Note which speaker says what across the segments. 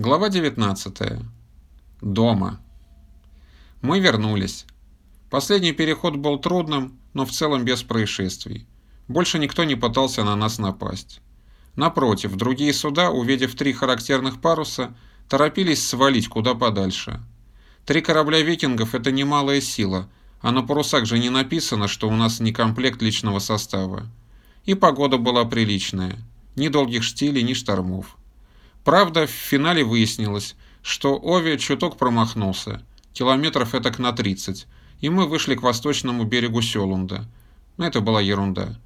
Speaker 1: Глава 19. Дома. Мы вернулись. Последний переход был трудным, но в целом без происшествий. Больше никто не пытался на нас напасть. Напротив, другие суда, увидев три характерных паруса, торопились свалить куда подальше. Три корабля викингов – это немалая сила, а на парусах же не написано, что у нас не комплект личного состава. И погода была приличная. Ни долгих штилей, ни штормов. Правда, в финале выяснилось, что Ови чуток промахнулся, километров этак на 30, и мы вышли к восточному берегу Селунда. Но это была ерунда.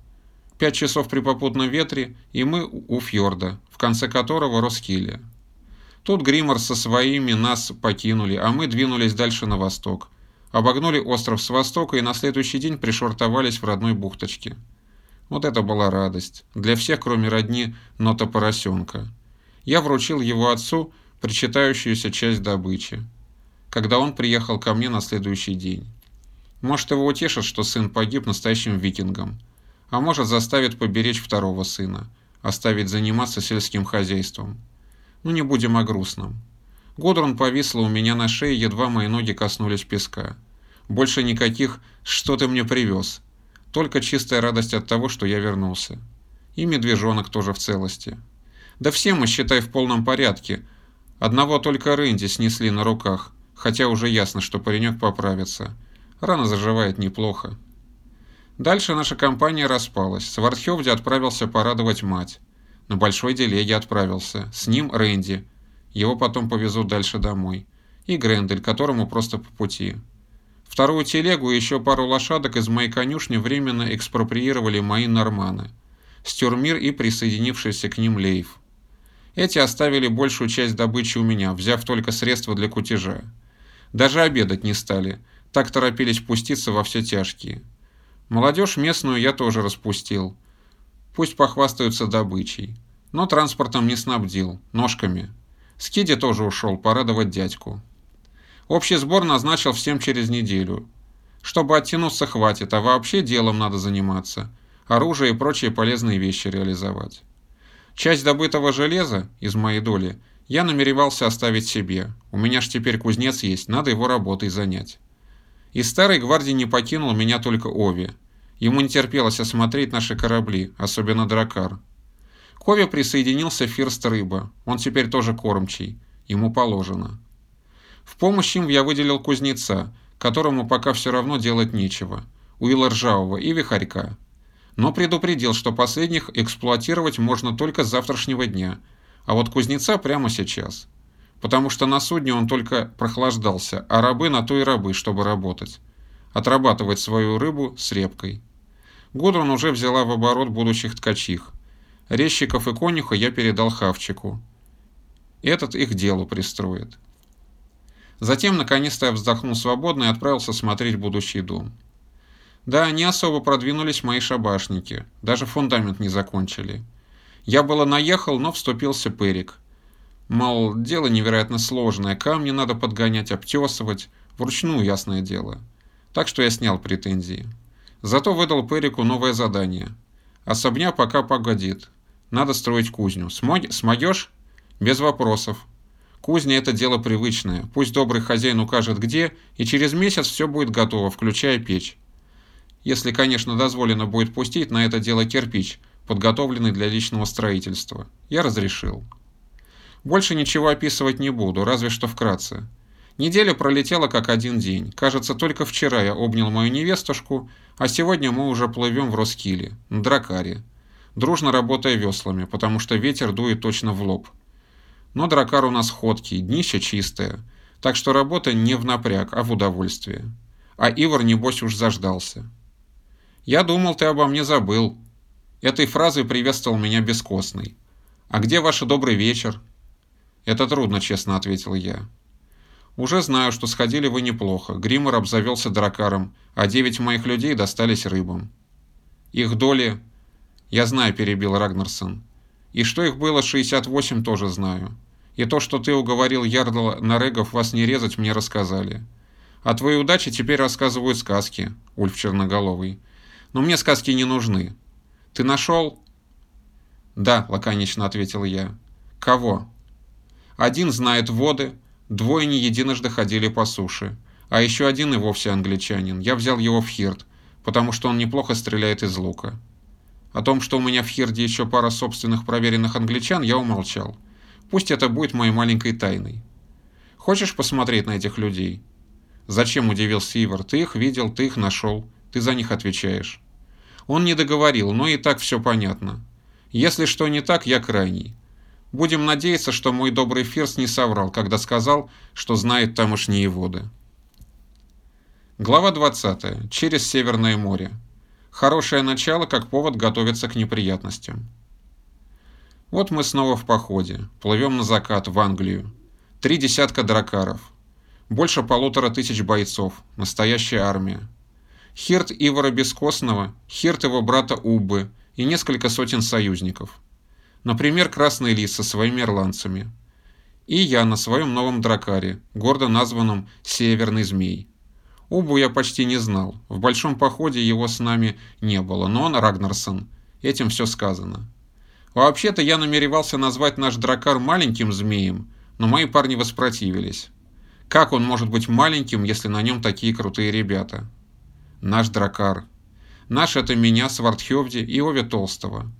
Speaker 1: Пять часов при попутном ветре, и мы у фьорда, в конце которого Роскиле. Тут Гриммор со своими нас покинули, а мы двинулись дальше на восток. Обогнули остров с востока и на следующий день пришвартовались в родной бухточке. Вот это была радость. Для всех, кроме родни, нота поросенка я вручил его отцу причитающуюся часть добычи, когда он приехал ко мне на следующий день. Может, его утешит, что сын погиб настоящим викингом, а может, заставит поберечь второго сына, оставить заниматься сельским хозяйством. Ну, не будем о грустном. Годрун повисла у меня на шее, едва мои ноги коснулись песка. Больше никаких «что ты мне привез», только чистая радость от того, что я вернулся. И медвежонок тоже в целости. Да все мы, считай, в полном порядке. Одного только Рэнди снесли на руках, хотя уже ясно, что паренек поправится. Рана заживает неплохо. Дальше наша компания распалась. Свардхевди отправился порадовать мать. На большой делеге отправился. С ним Рэнди. Его потом повезут дальше домой. И Грендель, которому просто по пути. Вторую телегу и еще пару лошадок из моей конюшни временно экспроприировали мои норманы. Стюрмир и присоединившийся к ним Лейв. Эти оставили большую часть добычи у меня, взяв только средства для кутежа. Даже обедать не стали, так торопились пуститься во все тяжкие. Молодежь местную я тоже распустил. Пусть похвастаются добычей. Но транспортом не снабдил, ножками. Скиди тоже ушел порадовать дядьку. Общий сбор назначил всем через неделю. Чтобы оттянуться хватит, а вообще делом надо заниматься. Оружие и прочие полезные вещи реализовать. Часть добытого железа из моей доли я намеревался оставить себе. У меня ж теперь кузнец есть, надо его работой занять. Из старой гвардии не покинул меня только Ови. Ему не терпелось осмотреть наши корабли, особенно Дракар. К Ови присоединился Фирст Рыба, он теперь тоже кормчий, ему положено. В помощь им я выделил кузнеца, которому пока все равно делать нечего, Уилла Ржавого и Вихарька но предупредил, что последних эксплуатировать можно только с завтрашнего дня, а вот кузнеца прямо сейчас. Потому что на судне он только прохлаждался, а рабы на то и рабы, чтобы работать. Отрабатывать свою рыбу с репкой. Гудрун уже взяла в оборот будущих ткачих. Резчиков и конюха я передал Хавчику. Этот их делу пристроит. Затем, наконец-то, я вздохнул свободно и отправился смотреть будущий дом. Да, не особо продвинулись мои шабашники, даже фундамент не закончили. Я было наехал, но вступился Перик. Мол, дело невероятно сложное, камни надо подгонять, обтесывать, вручную, ясное дело. Так что я снял претензии. Зато выдал Перику новое задание. Особня пока погодит. Надо строить кузню. Смог... Смогешь? Без вопросов. Кузня – это дело привычное. Пусть добрый хозяин укажет где, и через месяц все будет готово, включая печь если, конечно, дозволено будет пустить на это дело кирпич, подготовленный для личного строительства. Я разрешил. Больше ничего описывать не буду, разве что вкратце. Неделя пролетела как один день. Кажется, только вчера я обнял мою невестушку, а сегодня мы уже плывем в Роскиле, на Дракаре, дружно работая веслами, потому что ветер дует точно в лоб. Но Дракар у нас ходкий, днище чистое, так что работа не в напряг, а в удовольствие. А Ивар, небось, уж заждался. «Я думал, ты обо мне забыл». Этой фразой приветствовал меня бескостный. «А где ваш добрый вечер?» «Это трудно», — честно ответил я. «Уже знаю, что сходили вы неплохо. Гриммер обзавелся дракаром, а девять моих людей достались рыбам». «Их доли...» «Я знаю», — перебил Рагнарсон. «И что их было 68, тоже знаю. И то, что ты уговорил Ярдла Нарегов вас не резать, мне рассказали. О твоей удаче теперь рассказывают сказки, Ульф Черноголовый. Но мне сказки не нужны. Ты нашел?» «Да», — лаконично ответил я. «Кого?» Один знает воды, двое не единожды ходили по суше, а еще один и вовсе англичанин. Я взял его в Хирт, потому что он неплохо стреляет из лука. О том, что у меня в Хирде еще пара собственных проверенных англичан, я умолчал. Пусть это будет моей маленькой тайной. Хочешь посмотреть на этих людей? Зачем удивился Ивар? Ты их видел, ты их нашел, ты за них отвечаешь. Он не договорил, но и так все понятно. Если что не так, я крайний. Будем надеяться, что мой добрый Фирс не соврал, когда сказал, что знает тамошние воды. Глава 20. Через Северное море. Хорошее начало, как повод готовиться к неприятностям. Вот мы снова в походе. Плывем на закат, в Англию. Три десятка дракаров. Больше полутора тысяч бойцов. Настоящая армия. Хирт Ивара Бескостного, Хирт его брата Убы и несколько сотен союзников. Например, Красный Лис со своими ирландцами. И я на своем новом дракаре, гордо названном Северный Змей. Убу я почти не знал. В большом походе его с нами не было, но он Рагнарсон. Этим все сказано. Вообще-то я намеревался назвать наш дракар маленьким змеем, но мои парни воспротивились. Как он может быть маленьким, если на нем такие крутые ребята? Наш дракар. Наш это меня, Свардхевди и Ови Толстого.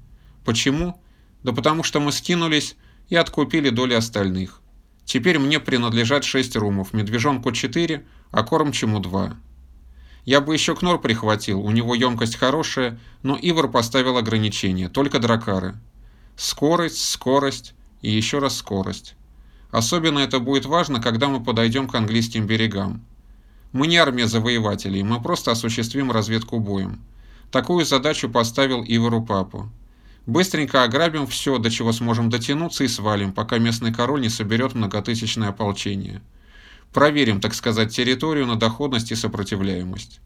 Speaker 1: Почему? Да потому что мы скинулись и откупили доли остальных. Теперь мне принадлежат 6 румов, медвежонку 4, а кормчему 2. Я бы еще Кнор прихватил, у него емкость хорошая, но Ивар поставил ограничение, только дракары. Скорость, скорость и еще раз скорость. Особенно это будет важно, когда мы подойдем к английским берегам. Мы не армия завоевателей, мы просто осуществим разведку боем. Такую задачу поставил Ивару Папу. Быстренько ограбим все, до чего сможем дотянуться и свалим, пока местный король не соберет многотысячное ополчение. Проверим, так сказать, территорию на доходность и сопротивляемость.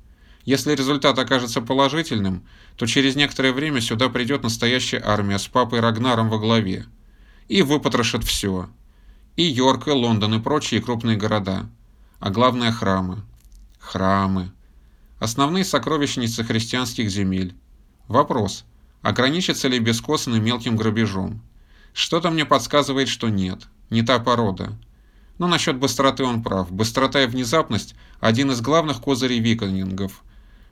Speaker 1: Если результат окажется положительным, то через некоторое время сюда придет настоящая армия с папой Рагнаром во главе. И выпотрошит все. И Йорк, и Лондон, и прочие крупные города. А главное – храмы. Храмы. Основные сокровищницы христианских земель. Вопрос – Ограничится ли бескосным мелким грабежом? Что-то мне подсказывает, что нет. Не та порода. Но насчет быстроты он прав. Быстрота и внезапность – один из главных козырей викингов.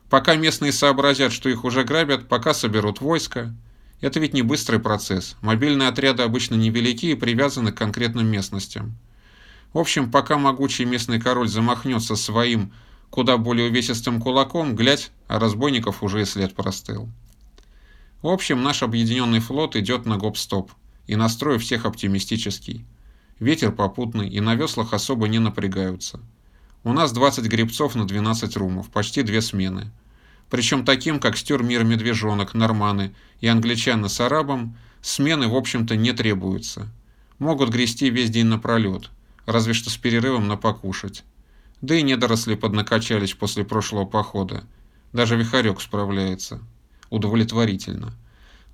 Speaker 1: Пока местные сообразят, что их уже грабят, пока соберут войско. Это ведь не быстрый процесс. Мобильные отряды обычно невелики и привязаны к конкретным местностям. В общем, пока могучий местный король замахнется своим, куда более увесистым кулаком, глядь, а разбойников уже и след простыл. В общем, наш объединенный флот идет на гоп-стоп, и настрой всех оптимистический. Ветер попутный, и на веслах особо не напрягаются. У нас 20 гребцов на 12 румов, почти две смены. Причем таким, как стер мир медвежонок, норманы и англичаны с арабом, смены, в общем-то, не требуются. Могут грести весь день напролет, разве что с перерывом на покушать. Да и недоросли поднакачались после прошлого похода. Даже Вихарек справляется удовлетворительно.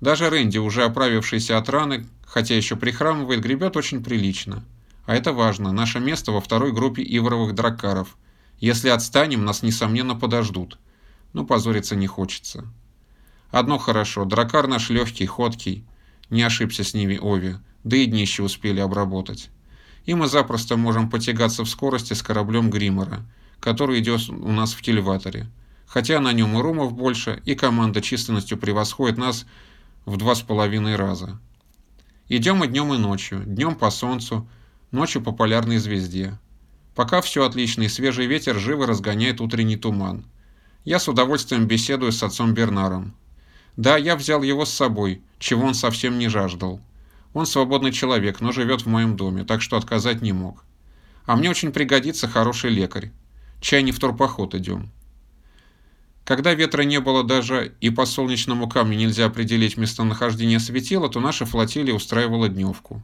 Speaker 1: Даже Рэнди, уже оправившийся от раны, хотя еще прихрамывает, гребет очень прилично. А это важно, наше место во второй группе ивровых дракаров. Если отстанем, нас, несомненно, подождут. Но позориться не хочется. Одно хорошо, дракар наш легкий, ходкий. Не ошибся с ними Ови, да и днище успели обработать. И мы запросто можем потягаться в скорости с кораблем Гриммера, который идет у нас в кильваторе хотя на нем и румов больше, и команда численностью превосходит нас в два с половиной раза. Идем и днем, и ночью, днем по солнцу, ночью по полярной звезде. Пока все отлично, и свежий ветер живо разгоняет утренний туман. Я с удовольствием беседую с отцом Бернаром. Да, я взял его с собой, чего он совсем не жаждал. Он свободный человек, но живет в моем доме, так что отказать не мог. А мне очень пригодится хороший лекарь. Чай не в турпоход идем. Когда ветра не было даже и по солнечному камню нельзя определить местонахождение светила, то наша флотилия устраивала дневку.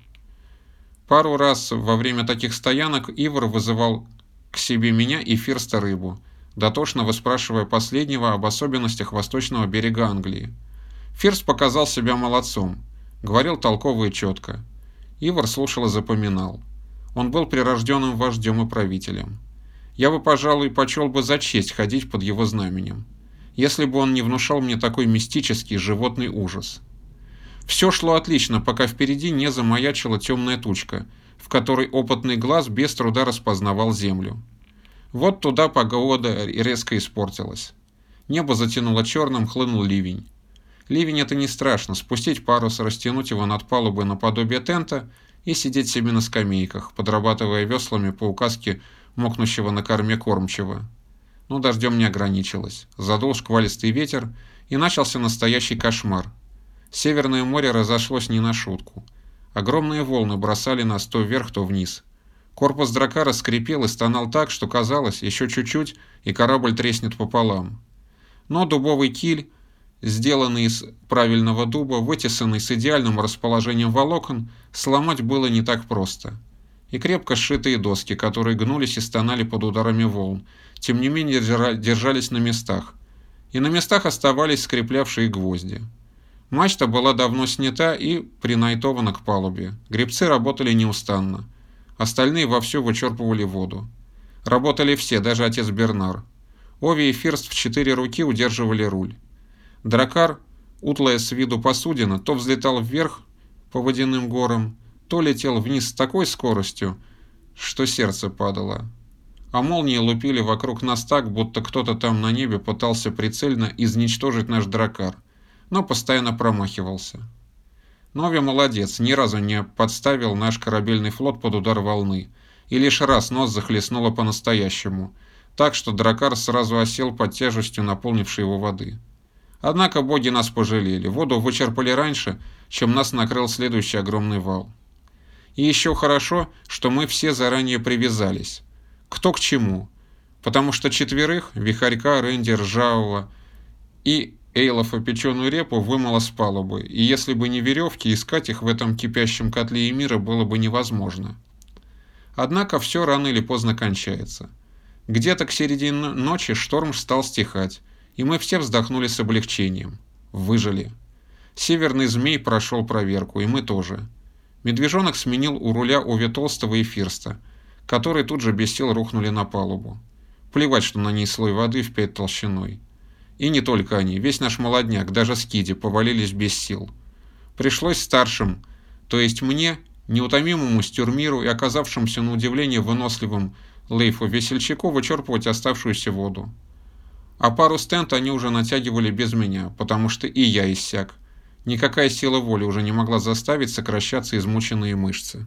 Speaker 1: Пару раз во время таких стоянок Ивар вызывал к себе меня и Фирста рыбу, дотошно выспрашивая последнего об особенностях восточного берега Англии. Фирст показал себя молодцом, говорил толково и четко. Ивар слушал и запоминал. Он был прирожденным вождем и правителем. Я бы, пожалуй, почел бы за честь ходить под его знаменем, если бы он не внушал мне такой мистический животный ужас. Все шло отлично, пока впереди не замаячила темная тучка, в которой опытный глаз без труда распознавал землю. Вот туда погода резко испортилась. Небо затянуло черным, хлынул ливень. Ливень это не страшно, спустить парус, растянуть его над палубой наподобие тента и сидеть себе на скамейках, подрабатывая веслами по указке мокнущего на корме кормчего. Но дождем не ограничилось. Задул шквалистый ветер, и начался настоящий кошмар. Северное море разошлось не на шутку. Огромные волны бросали нас то вверх, то вниз. Корпус дракара скрипел и стонал так, что казалось, еще чуть-чуть, и корабль треснет пополам. Но дубовый киль, сделанный из правильного дуба, вытесанный с идеальным расположением волокон, сломать было не так просто. И крепко сшитые доски, которые гнулись и стонали под ударами волн, тем не менее держались на местах. И на местах оставались скреплявшие гвозди. Мачта была давно снята и принайтована к палубе. Гребцы работали неустанно. Остальные вовсю вычерпывали воду. Работали все, даже отец Бернар. Ови и Фирст в четыре руки удерживали руль. Дракар, утлая с виду посудина, то взлетал вверх по водяным горам, то летел вниз с такой скоростью, что сердце падало. А молнии лупили вокруг нас так, будто кто-то там на небе пытался прицельно изничтожить наш дракар – но постоянно промахивался. Нови молодец, ни разу не подставил наш корабельный флот под удар волны, и лишь раз нос захлестнуло по-настоящему, так что дракар сразу осел под тяжестью наполнившей его воды. Однако боги нас пожалели, воду вычерпали раньше, чем нас накрыл следующий огромный вал. И еще хорошо, что мы все заранее привязались. Кто к чему. Потому что четверых, Вихарька, Рэнди, Ржавого и Эйлофа печеную репу вымыло с палубы, и если бы не веревки, искать их в этом кипящем котле мира было бы невозможно. Однако все рано или поздно кончается. Где-то к середине ночи шторм стал стихать, и мы все вздохнули с облегчением. Выжили. Северный змей прошел проверку, и мы тоже. Медвежонок сменил у руля Ови Толстого и Фирста, которые тут же без сил рухнули на палубу. Плевать, что на ней слой воды в пять толщиной. И не только они, весь наш молодняк, даже скиди, повалились без сил. Пришлось старшим, то есть мне, неутомимому стюрмиру и оказавшимся на удивление выносливым Лейфу Весельчаку вычерпывать оставшуюся воду. А пару стенд они уже натягивали без меня, потому что и я иссяк. Никакая сила воли уже не могла заставить сокращаться измученные мышцы.